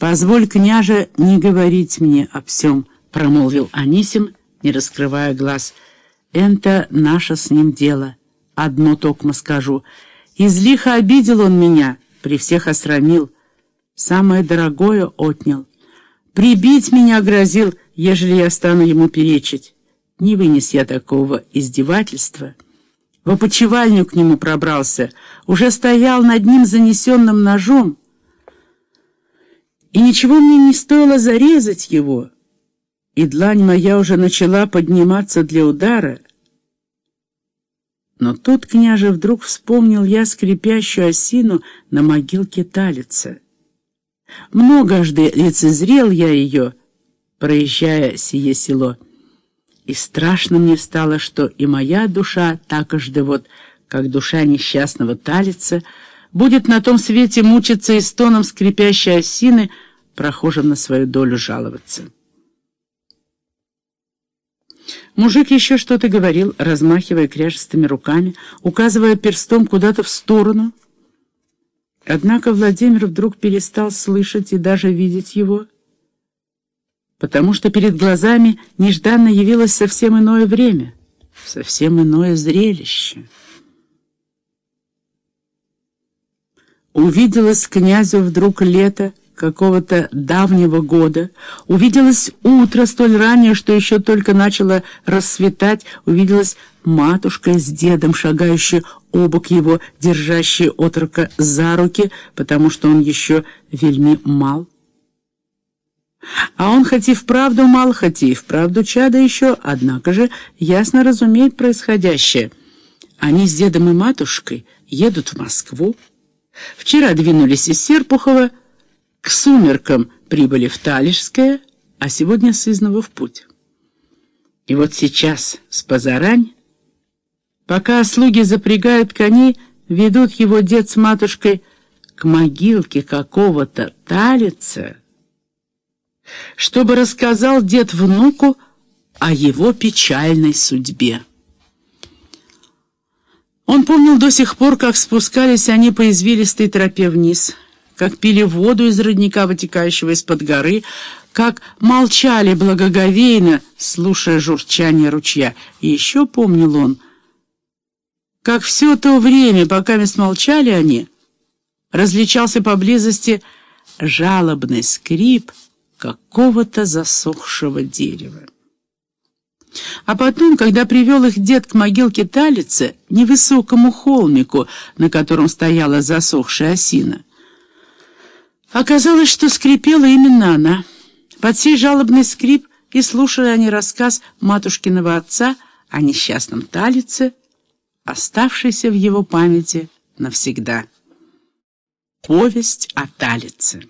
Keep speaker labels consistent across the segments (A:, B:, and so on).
A: «Позволь, княже, не говорить мне о всем», — промолвил Анисим, не раскрывая глаз. «Это наше с ним дело. Одно токмо скажу. Излихо обидел он меня, при всех осрамил. Самое дорогое отнял. Прибить меня грозил, ежели я стану ему перечить. Не вынес я такого издевательства». В опочивальню к нему пробрался, уже стоял над ним занесенным ножом, и ничего мне не стоило зарезать его, и длань моя уже начала подниматься для удара. Но тут, княже, вдруг вспомнил я скрипящую осину на могилке Талица. Многожды лицезрел я ее, проезжая сие село, и страшно мне стало, что и моя душа такожды вот, как душа несчастного Талица, будет на том свете мучиться и стоном скрипящей осины, прохожим на свою долю жаловаться. Мужик еще что-то говорил, размахивая кряжестыми руками, указывая перстом куда-то в сторону. Однако Владимир вдруг перестал слышать и даже видеть его, потому что перед глазами нежданно явилось совсем иное время, совсем иное зрелище. Увиделось князю вдруг лето какого-то давнего года, увиделось утро столь раннее, что еще только начало рассветать, увиделась матушка с дедом, шагающие обок его, держащие отрока за руки, потому что он еще вельми мал. А он хоть и вправду мал, хоть и вправду чада еще, однако же ясно разумеет происходящее. Они с дедом и матушкой едут в Москву, Вчера двинулись из Серпухова, к сумеркам прибыли в Талишское, а сегодня с Изного в путь. И вот сейчас, с позарань, пока слуги запрягают коней, ведут его дед с матушкой к могилке какого-то талица, чтобы рассказал дед внуку о его печальной судьбе. Он помнил до сих пор, как спускались они по извилистой тропе вниз, как пили воду из родника, вытекающего из-под горы, как молчали благоговейно, слушая журчание ручья. И еще помнил он, как все то время, пока мы смолчали они, различался поблизости жалобный скрип какого-то засохшего дерева. А потом, когда привел их дед к могилке Талицы, невысокому холмику, на котором стояла засохшая осина, оказалось, что скрипела именно она. Под сей жалобный скрип и слушали они рассказ матушкиного отца о несчастном Талице, оставшейся в его памяти навсегда. Повесть о Талице.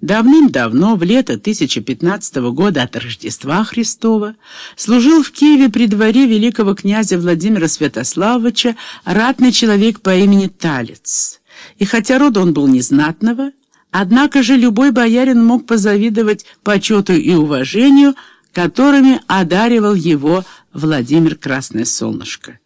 A: Давным-давно, в лето 1015 года от Рождества Христова, служил в Киеве при дворе великого князя Владимира Святославовича ратный человек по имени Талец. И хотя рода он был незнатного, однако же любой боярин мог позавидовать почету и уважению, которыми одаривал его Владимир Красное Солнышко.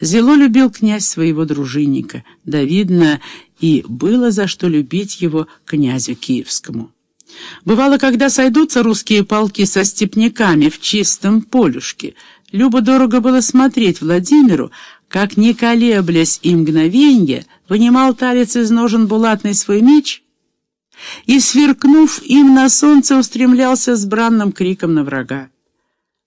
A: Зело любил князь своего дружинника, да видно, и было за что любить его князю Киевскому. Бывало, когда сойдутся русские полки со степняками в чистом полюшке, любо-дорого было смотреть Владимиру, как, не колеблясь и мгновенье, вынимал талец из ножен булатный свой меч и, сверкнув им на солнце, устремлялся с бранным криком на врага.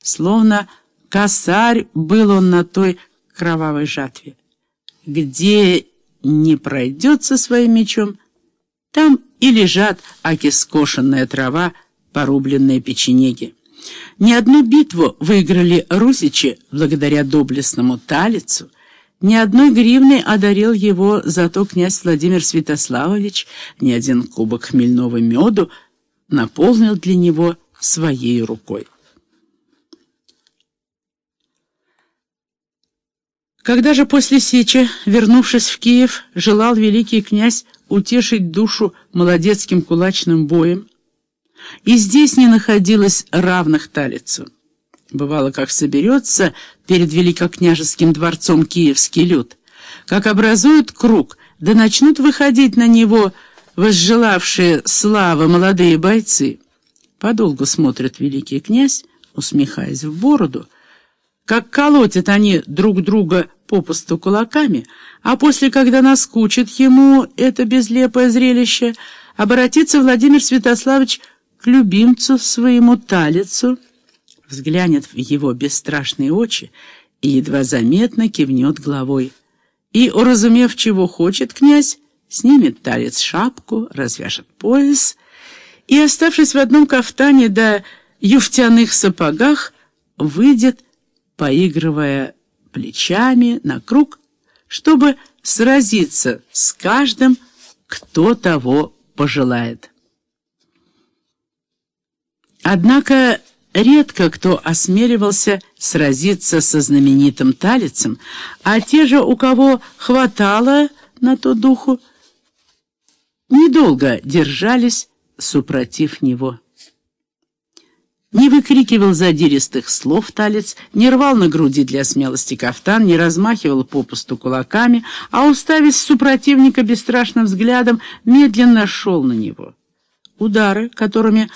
A: Словно косарь был он на той кровавой жатве. Где не пройдет со своим мечом, там и лежат аки скошенная трава, порубленные печенеги. Ни одну битву выиграли русичи благодаря доблестному талицу, ни одной гривны одарил его зато князь Владимир Святославович, ни один кубок хмельного меду наполнил для него своей рукой. Когда же после сечи, вернувшись в Киев, желал великий князь утешить душу молодецким кулачным боем, и здесь не находилось равных талицу. Бывало, как соберется перед великокняжеским дворцом киевский люд, как образуют круг, да начнут выходить на него возжелавшие славы молодые бойцы, подолгу смотрят великий князь, усмехаясь в бороду, как колотят они друг друга попусту кулаками, а после, когда наскучит ему это безлепое зрелище, обратится Владимир Святославович к любимцу своему талицу, взглянет в его бесстрашные очи и едва заметно кивнет головой. И, уразумев, чего хочет князь, снимет талец шапку, развяжет пояс и, оставшись в одном кафтане да юфтяных сапогах, выйдет, поигрывая плечами на круг, чтобы сразиться с каждым, кто того пожелает. Однако редко кто осмеливался сразиться со знаменитым талицем, а те же, у кого хватало на то духу, недолго держались, супротив него. Не выкрикивал задиристых слов талец, не рвал на груди для смелости кафтан, не размахивал попусту кулаками, а, уставив супротивника бесстрашным взглядом, медленно шел на него. Удары, которыми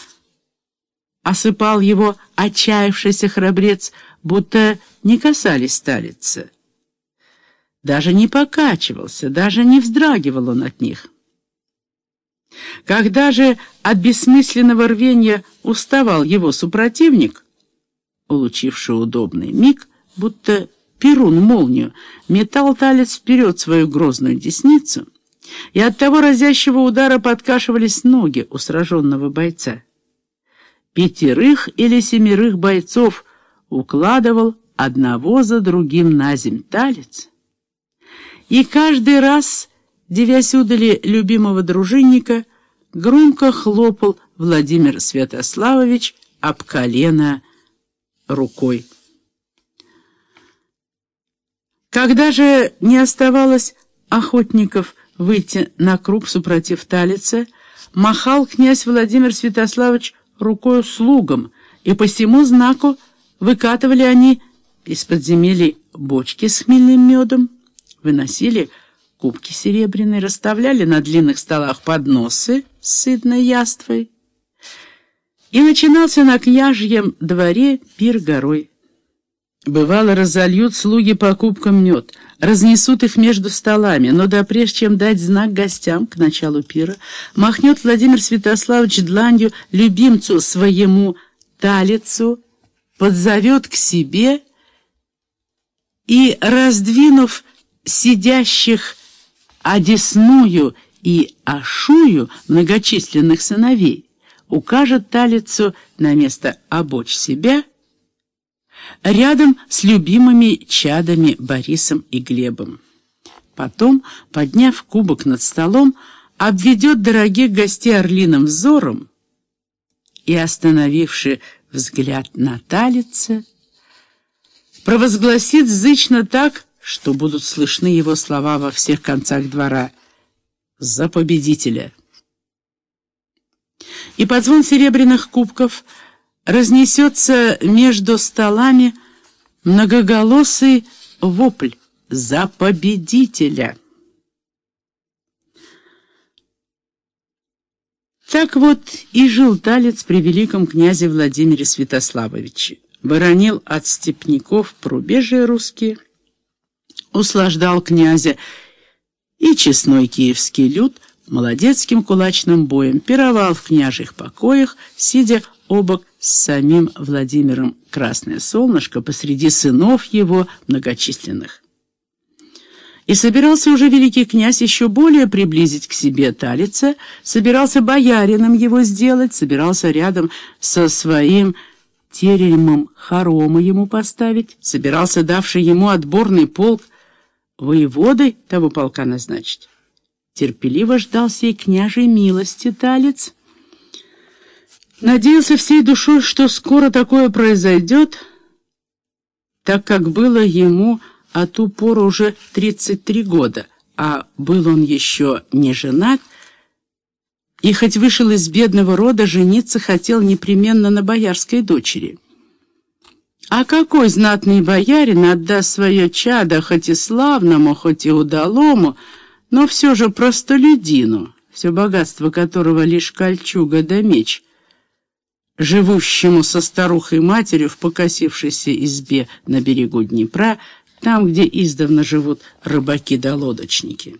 A: осыпал его отчаявшийся храбрец, будто не касались талица. Даже не покачивался, даже не вздрагивал он от них. Когда же от бессмысленного рвения уставал его супротивник, улучивший удобный миг, будто перун молнию, метал талец вперед свою грозную десницу, и от того разящего удара подкашивались ноги у сраженного бойца. Пятерых или семерых бойцов укладывал одного за другим на земь талец, и каждый раз девясь удали любимого дружинника, громко хлопал Владимир Святославович об колено рукой. Когда же не оставалось охотников выйти на круг супротив Талица, махал князь Владимир Святославович рукою слугам, и по всему знаку выкатывали они из подземелий бочки с хмельным медом, выносили кубки серебряные, расставляли на длинных столах подносы с сытной яствой. И начинался на княжьем дворе пир горой. Бывало, разольют слуги по кубкам мед, разнесут их между столами, но да прежде чем дать знак гостям к началу пира, махнет Владимир Святославович дланью любимцу своему талицу, подзовет к себе и, раздвинув сидящих Одесную и Ашую многочисленных сыновей укажет Талицу на место обочь себя рядом с любимыми чадами Борисом и Глебом. Потом, подняв кубок над столом, обведет дорогих гостей орлиным взором и, остановивши взгляд на Талица, провозгласит зычно так, что будут слышны его слова во всех концах двора «За победителя!». И под звон серебряных кубков разнесется между столами многоголосый вопль «За победителя!». Так вот и жил Талец при великом князе Владимире Святославовиче. Боронил от степняков порубежие русские – услаждал князя, и честной киевский люд молодецким кулачным боем пировал в княжих покоях, сидя обок с самим Владимиром Красное Солнышко посреди сынов его многочисленных. И собирался уже великий князь еще более приблизить к себе Талица, собирался боярином его сделать, собирался рядом со своим теремом хорома ему поставить, собирался давший ему отборный полк воеводой того полка назначить. Терпеливо ждал сей княжей милости талец. Надеялся всей душой, что скоро такое произойдет, так как было ему а ту пору уже 33 года, а был он еще не женат, и хоть вышел из бедного рода, жениться хотел непременно на боярской дочери. А какой знатный боярин отдаст свое чадо хоть и славному, хоть и удалому, но все же простолюдину, все богатство которого лишь кольчуга да меч, живущему со старухой-матерью в покосившейся избе на берегу Днепра, там, где издавна живут рыбаки да лодочники.